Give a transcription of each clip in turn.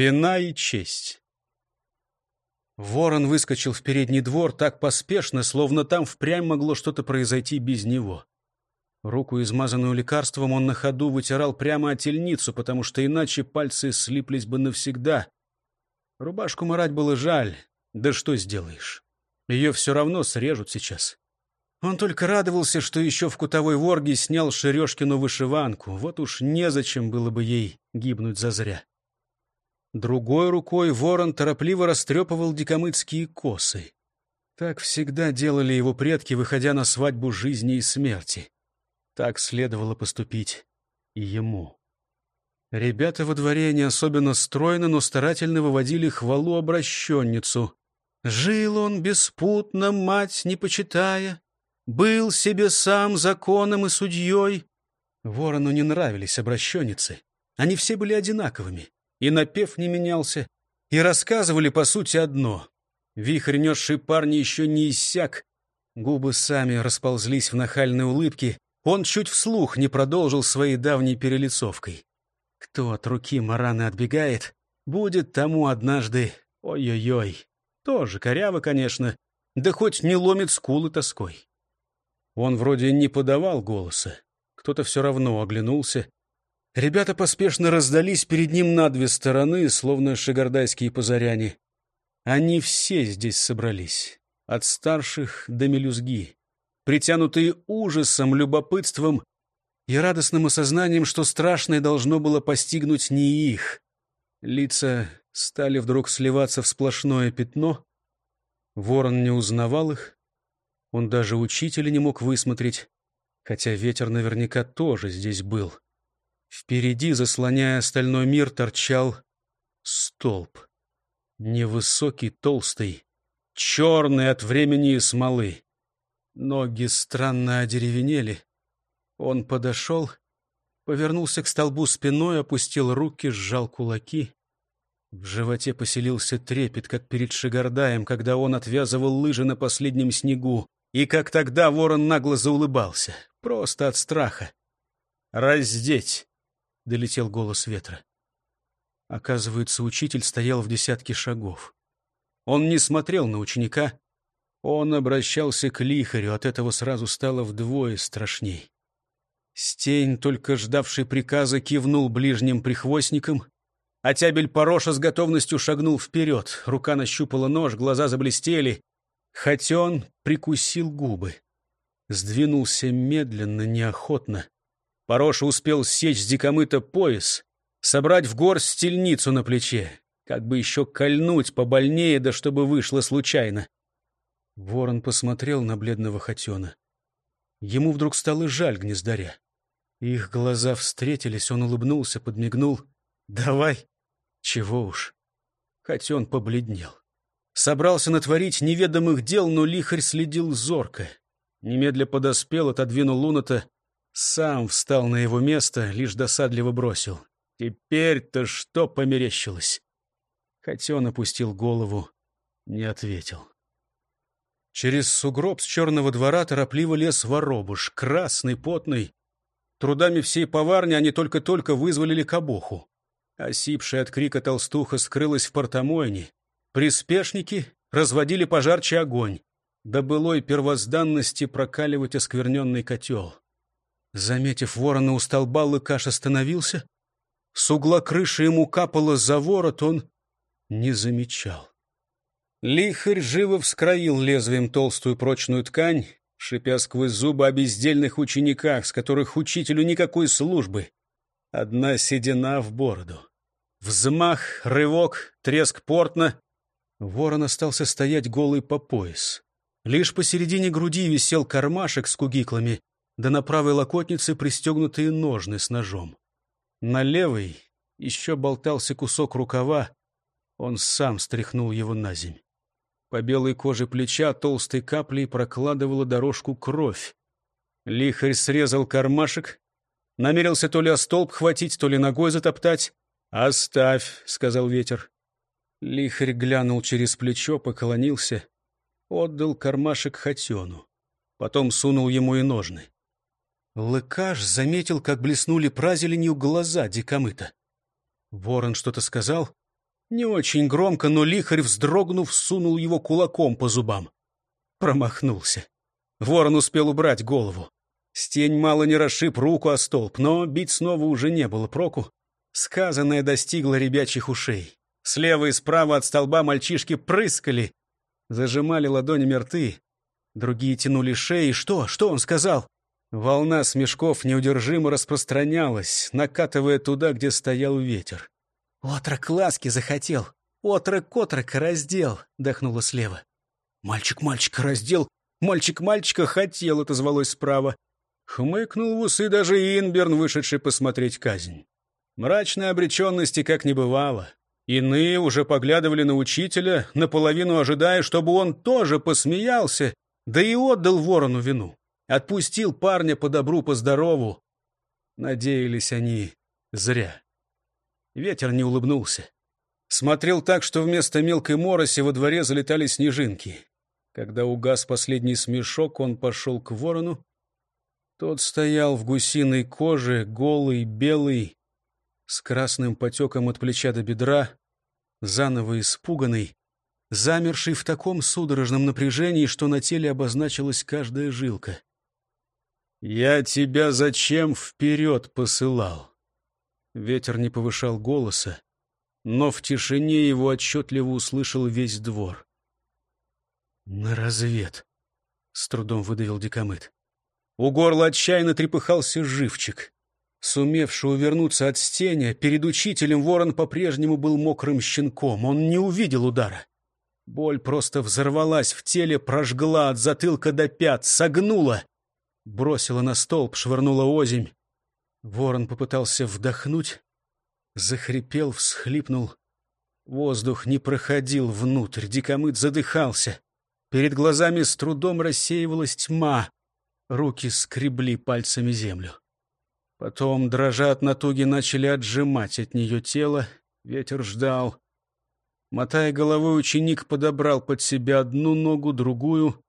Вина и честь. Ворон выскочил в передний двор так поспешно, словно там впрямь могло что-то произойти без него. Руку, измазанную лекарством, он на ходу вытирал прямо о тельницу, потому что иначе пальцы слиплись бы навсегда. Рубашку морать было жаль. Да что сделаешь? Ее все равно срежут сейчас. Он только радовался, что еще в кутовой ворге снял Шерешкину вышиванку. Вот уж незачем было бы ей гибнуть зазря. Другой рукой ворон торопливо растрепывал дикомыцкие косы. Так всегда делали его предки, выходя на свадьбу жизни и смерти. Так следовало поступить и ему. Ребята во дворе не особенно стройно, но старательно выводили хвалу обращенницу. «Жил он беспутно, мать не почитая, был себе сам законом и судьей». Ворону не нравились обращенницы. Они все были одинаковыми и напев не менялся, и рассказывали, по сути, одно. Вихрь, несший парни, еще не иссяк. Губы сами расползлись в нахальной улыбке. Он чуть вслух не продолжил своей давней перелицовкой. Кто от руки Мараны отбегает, будет тому однажды ой-ой-ой. Тоже коряво, конечно, да хоть не ломит скулы тоской. Он вроде не подавал голоса. Кто-то все равно оглянулся, Ребята поспешно раздались перед ним на две стороны, словно шигардайские позаряне. Они все здесь собрались, от старших до мелюзги, притянутые ужасом, любопытством и радостным осознанием, что страшное должно было постигнуть не их. Лица стали вдруг сливаться в сплошное пятно. Ворон не узнавал их. Он даже учителя не мог высмотреть, хотя ветер наверняка тоже здесь был. Впереди, заслоняя остальной мир, торчал столб. Невысокий, толстый, черный от времени и смолы. Ноги странно одеревенели. Он подошел, повернулся к столбу спиной, опустил руки, сжал кулаки. В животе поселился трепет, как перед Шигардаем, когда он отвязывал лыжи на последнем снегу. И как тогда ворон нагло заулыбался, просто от страха. «Раздеть!» — долетел голос ветра. Оказывается, учитель стоял в десятке шагов. Он не смотрел на ученика. Он обращался к лихарю, от этого сразу стало вдвое страшней. Стень, только ждавший приказа, кивнул ближним прихвостником, а тябель Пороша с готовностью шагнул вперед. Рука нащупала нож, глаза заблестели. Хотен прикусил губы. Сдвинулся медленно, неохотно. Пороша успел сечь с дикомыта пояс, собрать в горсть стельницу на плече, как бы еще кольнуть побольнее, да чтобы вышло случайно. Ворон посмотрел на бледного хотена. Ему вдруг стало жаль гнездаря. Их глаза встретились, он улыбнулся, подмигнул. «Давай!» Чего уж. Хотен побледнел. Собрался натворить неведомых дел, но лихарь следил зорко. Немедля подоспел, отодвинул луната — сам встал на его место, лишь досадливо бросил. Теперь-то что померещилось? Хотя он опустил голову, не ответил. Через сугроб с черного двора торопливо лез воробуш, красный, потный. Трудами всей поварни они только-только вызволили кабоху. Осипшая от крика толстуха скрылась в портомойне. Приспешники разводили пожарчий огонь. До былой первозданности прокаливать оскверненный котел. Заметив ворона у столба, Лыкаш остановился. С угла крыши ему капало за ворот, он не замечал. Лихарь живо вскроил лезвием толстую прочную ткань, шипя сквозь зубы о бездельных учениках, с которых учителю никакой службы. Одна седина в бороду. Взмах, рывок, треск портна. Ворон остался стоять голый по пояс. Лишь посередине груди висел кармашек с кугиклами, да на правой локотнице пристегнутые ножны с ножом. На левой еще болтался кусок рукава, он сам стряхнул его на земь. По белой коже плеча толстой каплей прокладывала дорожку кровь. Лихарь срезал кармашек, намерился то ли о столб хватить, то ли ногой затоптать. «Оставь», — сказал ветер. Лихарь глянул через плечо, поклонился, отдал кармашек Хотену. Потом сунул ему и ножны. Лыкаш заметил, как блеснули празеленью глаза дикомыта. Ворон что-то сказал. Не очень громко, но лихарь, вздрогнув, сунул его кулаком по зубам. Промахнулся. Ворон успел убрать голову. Стень мало не расшиб руку о столб, но бить снова уже не было проку. Сказанное достигло ребячих ушей. Слева и справа от столба мальчишки прыскали, зажимали ладонями рты. Другие тянули шеи. Что? Что он сказал? Волна смешков неудержимо распространялась, накатывая туда, где стоял ветер. «Отрок ласки захотел! Отрок отрока раздел!» — дохнуло слева. «Мальчик мальчика раздел! Мальчик мальчика хотел!» — отозвалось справа. Хмыкнул в усы даже Инберн, вышедший посмотреть казнь. Мрачной обреченности как не бывало. Иные уже поглядывали на учителя, наполовину ожидая, чтобы он тоже посмеялся, да и отдал ворону вину. Отпустил парня по добру, по здорову. Надеялись они зря. Ветер не улыбнулся. Смотрел так, что вместо мелкой мороси во дворе залетали снежинки. Когда угас последний смешок, он пошел к ворону. Тот стоял в гусиной коже, голый, белый, с красным потеком от плеча до бедра, заново испуганный, замерший в таком судорожном напряжении, что на теле обозначилась каждая жилка. «Я тебя зачем вперед посылал?» Ветер не повышал голоса, но в тишине его отчетливо услышал весь двор. «На развед», — с трудом выдавил дикомыт. У горла отчаянно трепыхался живчик. Сумевший увернуться от стеня, перед учителем ворон по-прежнему был мокрым щенком. Он не увидел удара. Боль просто взорвалась в теле, прожгла от затылка до пят, согнула. Бросила на столб, швырнула озимь. Ворон попытался вдохнуть, захрипел, всхлипнул. Воздух не проходил внутрь, дикомыт задыхался. Перед глазами с трудом рассеивалась тьма. Руки скребли пальцами землю. Потом, дрожа от натуги, начали отжимать от нее тело. Ветер ждал. Мотая головой, ученик подобрал под себя одну ногу, другую.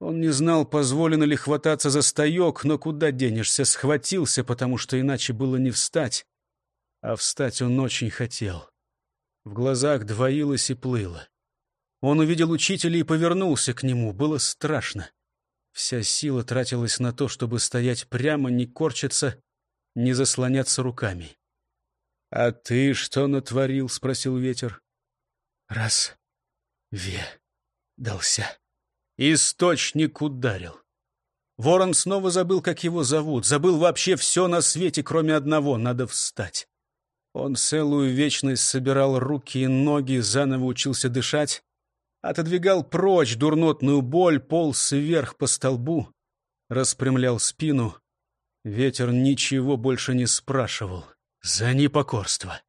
Он не знал, позволено ли хвататься за стоек, но куда денешься, схватился, потому что иначе было не встать. А встать он очень хотел. В глазах двоилось и плыло. Он увидел учителя и повернулся к нему. Было страшно. Вся сила тратилась на то, чтобы стоять прямо, не корчиться, не заслоняться руками. — А ты что натворил? — спросил ветер. — Раз. Ве. Дался. Источник ударил. Ворон снова забыл, как его зовут. Забыл вообще все на свете, кроме одного — надо встать. Он целую вечность собирал руки и ноги, заново учился дышать, отодвигал прочь дурнотную боль, полз вверх по столбу, распрямлял спину. Ветер ничего больше не спрашивал. За непокорство,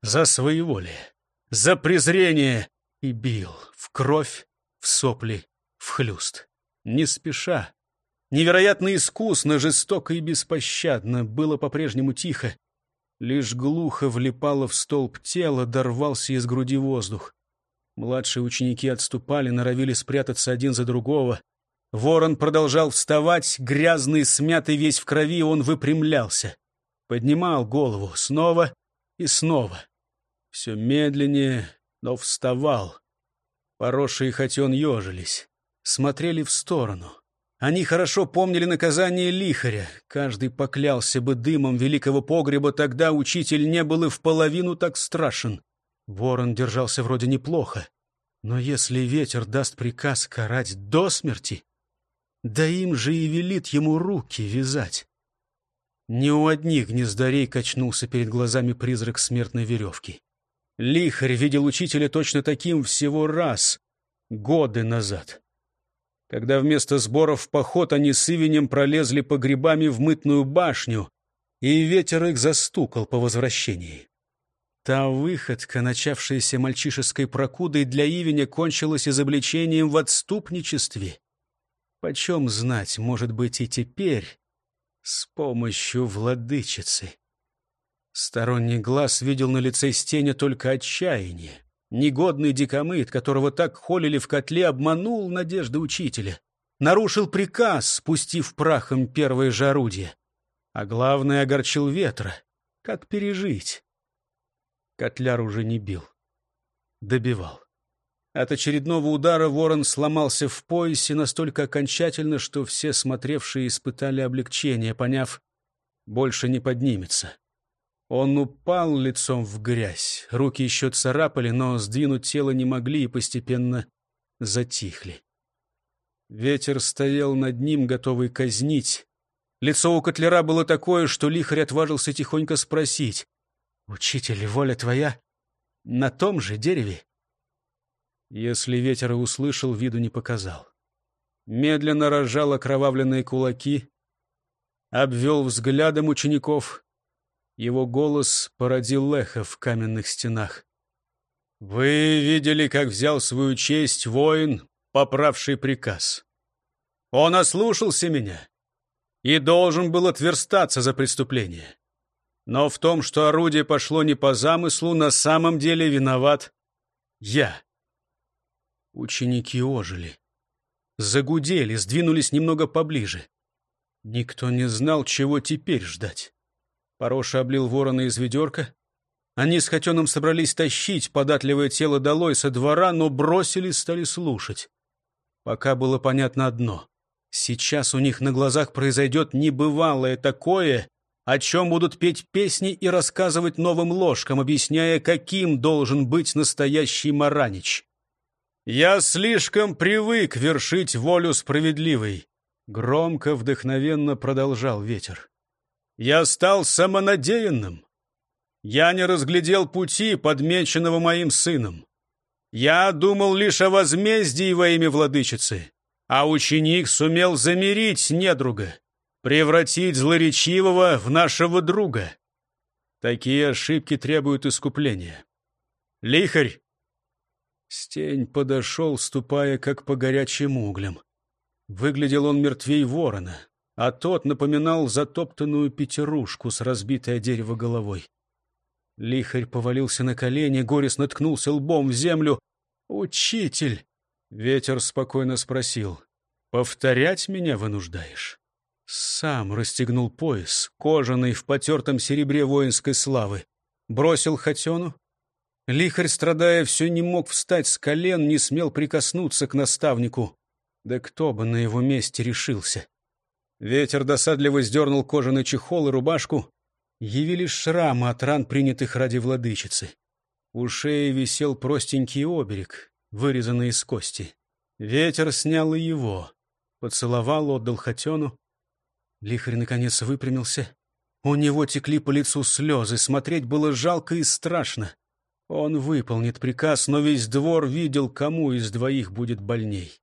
за своеволие, за презрение и бил в кровь, в сопли, в хлюст. Не спеша, невероятно искусно, жестоко и беспощадно, было по-прежнему тихо. Лишь глухо влипало в столб тело, дорвался из груди воздух. Младшие ученики отступали, норовили спрятаться один за другого. Ворон продолжал вставать, грязный, смятый весь в крови, он выпрямлялся. Поднимал голову снова и снова. Все медленнее, но вставал. Пороши и Хотен ежились смотрели в сторону. Они хорошо помнили наказание лихаря. Каждый поклялся бы дымом великого погреба, тогда учитель не был и в половину так страшен. Ворон держался вроде неплохо. Но если ветер даст приказ карать до смерти, да им же и велит ему руки вязать. Не у одних гнездарей качнулся перед глазами призрак смертной веревки. Лихарь видел учителя точно таким всего раз, годы назад когда вместо сборов в поход они с Ивенем пролезли по грибами в мытную башню, и ветер их застукал по возвращении. Та выходка, начавшаяся мальчишеской прокудой, для Ивеня кончилась изобличением в отступничестве. Почем знать, может быть, и теперь, с помощью владычицы. Сторонний глаз видел на лице Стеня только отчаяние. Негодный дикомыт, которого так холили в котле, обманул надежды учителя. Нарушил приказ, спустив прахом первое же орудие. А главное, огорчил ветра. Как пережить? Котляр уже не бил. добивал. От очередного удара ворон сломался в поясе настолько окончательно, что все смотревшие испытали облегчение, поняв, больше не поднимется. Он упал лицом в грязь, руки еще царапали, но сдвинуть тело не могли и постепенно затихли. Ветер стоял над ним, готовый казнить. Лицо у котляра было такое, что лихарь отважился тихонько спросить. «Учитель, воля твоя на том же дереве?» Если ветер услышал, виду не показал. Медленно разжал окровавленные кулаки, обвел взглядом учеников. Его голос породил эхо в каменных стенах. «Вы видели, как взял свою честь воин, поправший приказ. Он ослушался меня и должен был отверстаться за преступление. Но в том, что орудие пошло не по замыслу, на самом деле виноват я. Ученики ожили. Загудели, сдвинулись немного поближе. Никто не знал, чего теперь ждать. Пороша облил ворона из ведерка. Они с Хотеном собрались тащить податливое тело долой со двора, но бросили, стали слушать. Пока было понятно одно. Сейчас у них на глазах произойдет небывалое такое, о чем будут петь песни и рассказывать новым ложкам, объясняя, каким должен быть настоящий Маранич. «Я слишком привык вершить волю справедливой», — громко, вдохновенно продолжал ветер. «Я стал самонадеянным. Я не разглядел пути, подмеченного моим сыном. Я думал лишь о возмездии во имя владычицы, а ученик сумел замирить недруга, превратить злоречивого в нашего друга. Такие ошибки требуют искупления. Лихарь, Стень подошел, ступая как по горячим углям. Выглядел он мертвей ворона, а тот напоминал затоптанную пятерушку с разбитой дерево головой. Лихарь повалился на колени, горестно ткнулся лбом в землю. «Учитель!» — ветер спокойно спросил. «Повторять меня вынуждаешь?» Сам расстегнул пояс, кожаный в потертом серебре воинской славы. Бросил Хотену, Лихарь, страдая, все не мог встать с колен, не смел прикоснуться к наставнику. Да кто бы на его месте решился? Ветер досадливо сдернул кожаный чехол и рубашку. Явились шрамы от ран, принятых ради владычицы. У шеи висел простенький оберег, вырезанный из кости. Ветер снял и его. Поцеловал, отдал хотену. Лихарь наконец выпрямился. У него текли по лицу слезы, смотреть было жалко и страшно. Он выполнит приказ, но весь двор видел, кому из двоих будет больней.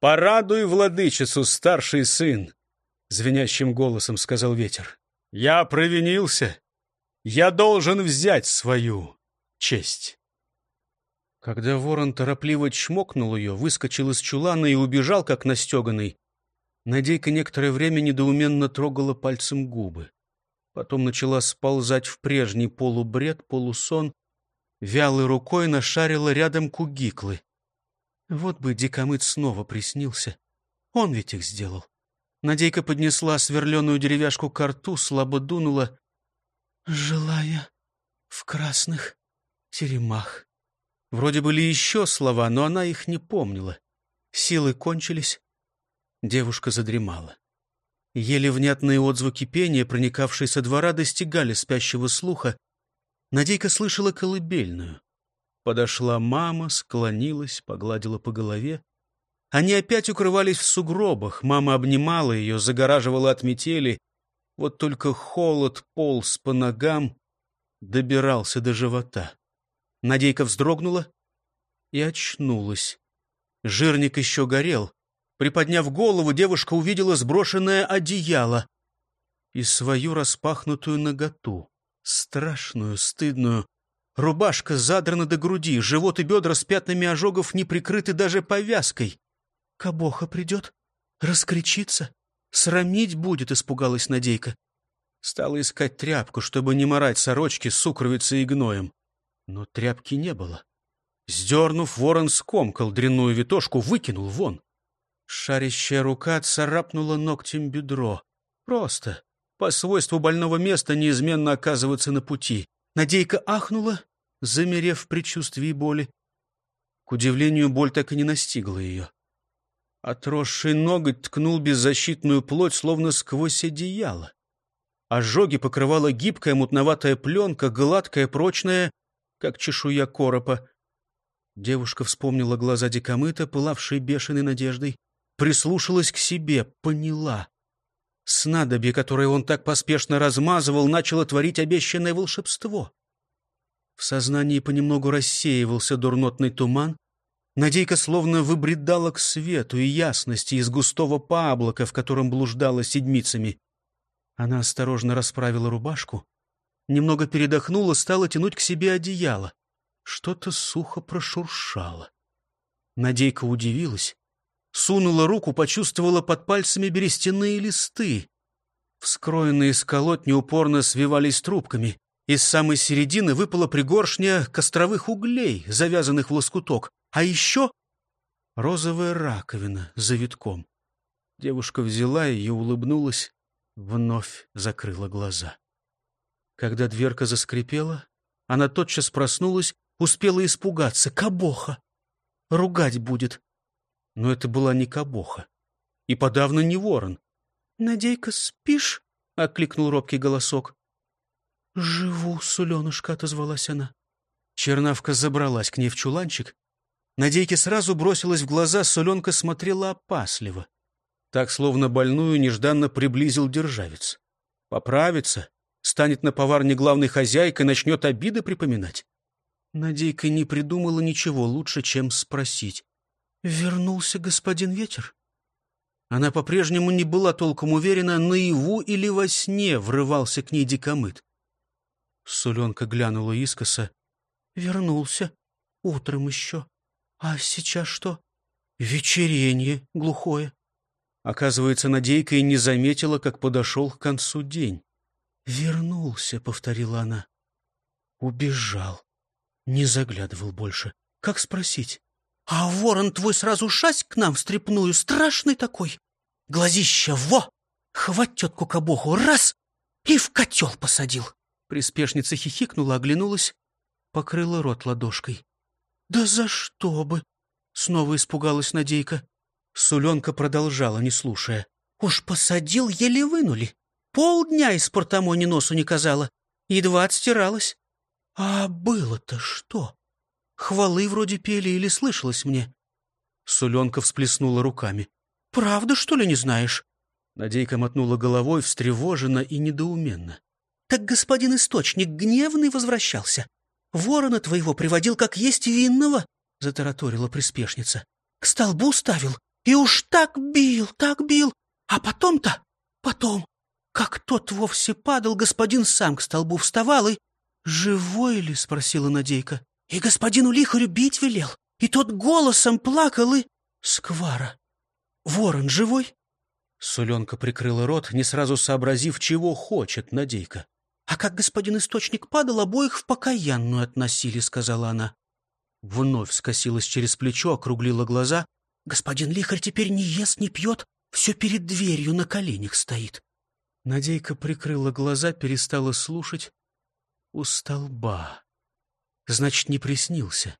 «Порадуй владычицу, старший сын!» — звенящим голосом сказал ветер. «Я провинился. Я должен взять свою честь». Когда ворон торопливо чмокнул ее, выскочил из чулана и убежал, как настеганный, Надейка некоторое время недоуменно трогала пальцем губы. Потом начала сползать в прежний полубред, полусон, вялой рукой нашарила рядом кугиклы. Вот бы дикомыт снова приснился. Он ведь их сделал. Надейка поднесла сверленную деревяшку к рту, слабо дунула. «Желая в красных теремах». Вроде были еще слова, но она их не помнила. Силы кончились. Девушка задремала. Еле внятные отзвуки пения, проникавшие со двора, достигали спящего слуха, Надейка слышала колыбельную. Подошла мама, склонилась, погладила по голове. Они опять укрывались в сугробах. Мама обнимала ее, загораживала от метели. Вот только холод полз по ногам, добирался до живота. Надейка вздрогнула и очнулась. Жирник еще горел. Приподняв голову, девушка увидела сброшенное одеяло и свою распахнутую наготу страшную, стыдную. Рубашка задрана до груди, живот и бедра с пятнами ожогов не прикрыты даже повязкой. «Кабоха придет? Раскричится? Срамить будет?» — испугалась Надейка. Стала искать тряпку, чтобы не морать сорочки сукровицей и гноем. Но тряпки не было. Сдернув, ворон скомкал дрянную витошку, выкинул вон. Шарящая рука царапнула ногтем бедро. Просто по свойству больного места неизменно оказываться на пути. Надейка ахнула замерев в предчувствии боли. К удивлению, боль так и не настигла ее. Отросший ноготь ткнул беззащитную плоть, словно сквозь одеяло. Ожоги покрывала гибкая мутноватая пленка, гладкая, прочная, как чешуя коропа. Девушка вспомнила глаза дикомыта, пылавшие бешеной надеждой, прислушалась к себе, поняла. Снадобье, которое он так поспешно размазывал, начало творить обещанное волшебство. В сознании понемногу рассеивался дурнотный туман. Надейка словно выбредала к свету и ясности из густого паблока, в котором блуждала седмицами. Она осторожно расправила рубашку, немного передохнула, стала тянуть к себе одеяло. Что-то сухо прошуршало. Надейка удивилась. Сунула руку, почувствовала под пальцами берестяные листы. Вскроенные из колотни упорно свивались трубками. Из самой середины выпала пригоршня костровых углей, завязанных в лоскуток. А еще розовая раковина с завитком. Девушка взяла ее, улыбнулась, вновь закрыла глаза. Когда дверка заскрипела, она тотчас проснулась, успела испугаться. Кабоха! Ругать будет. Но это была не кабоха. И подавно не ворон. «Надейка, спишь?» — окликнул робкий голосок. «Живу, суленушка», — отозвалась она. Чернавка забралась к ней в чуланчик. Надейке сразу бросилась в глаза, соленка смотрела опасливо. Так, словно больную, нежданно приблизил державец. Поправится, станет на поварне главной хозяйкой, начнет обиды припоминать. Надейка не придумала ничего лучше, чем спросить. «Вернулся господин ветер?» Она по-прежнему не была толком уверена, наяву или во сне врывался к ней дикомыт. Суленка глянула искоса. «Вернулся. Утром еще. А сейчас что?» «Вечеренье глухое». Оказывается, Надейка и не заметила, как подошел к концу день. «Вернулся», — повторила она. «Убежал. Не заглядывал больше. Как спросить? А ворон твой сразу шась к нам встрепную, страшный такой. Глазища во! Хватет кукобоху, раз! И в котел посадил. Приспешница хихикнула, оглянулась, покрыла рот ладошкой. «Да за что бы?» — снова испугалась Надейка. Суленка продолжала, не слушая. «Уж посадил, еле вынули. Полдня из портомони носу не казала. Едва отстиралась. А было-то что? Хвалы вроде пели или слышалось мне?» Суленка всплеснула руками. «Правда, что ли, не знаешь?» Надейка мотнула головой, встревоженно и недоуменно. «Так господин источник гневный возвращался. Ворона твоего приводил как есть винного», — затараторила приспешница. «К столбу ставил и уж так бил, так бил. А потом-то, потом, как тот вовсе падал, господин сам к столбу вставал и...» «Живой ли?» — спросила Надейка. И господину лихарю бить велел, и тот голосом плакал, и... Сквара, ворон живой? Суленка прикрыла рот, не сразу сообразив, чего хочет Надейка. «А как господин источник падал, обоих в покаянную относили», — сказала она. Вновь скосилась через плечо, округлила глаза. «Господин лихарь теперь не ест, не пьет, все перед дверью на коленях стоит». Надейка прикрыла глаза, перестала слушать. У столба. Значит, не приснился.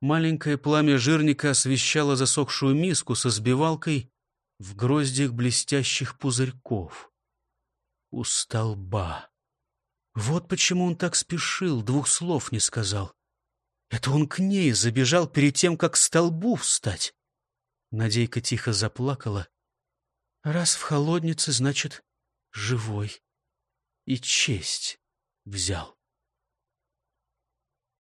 Маленькое пламя жирника освещало засохшую миску со сбивалкой в гроздях блестящих пузырьков. У столба. Вот почему он так спешил, двух слов не сказал. Это он к ней забежал перед тем, как к столбу встать. Надейка тихо заплакала. Раз в холоднице, значит, живой. И честь взял.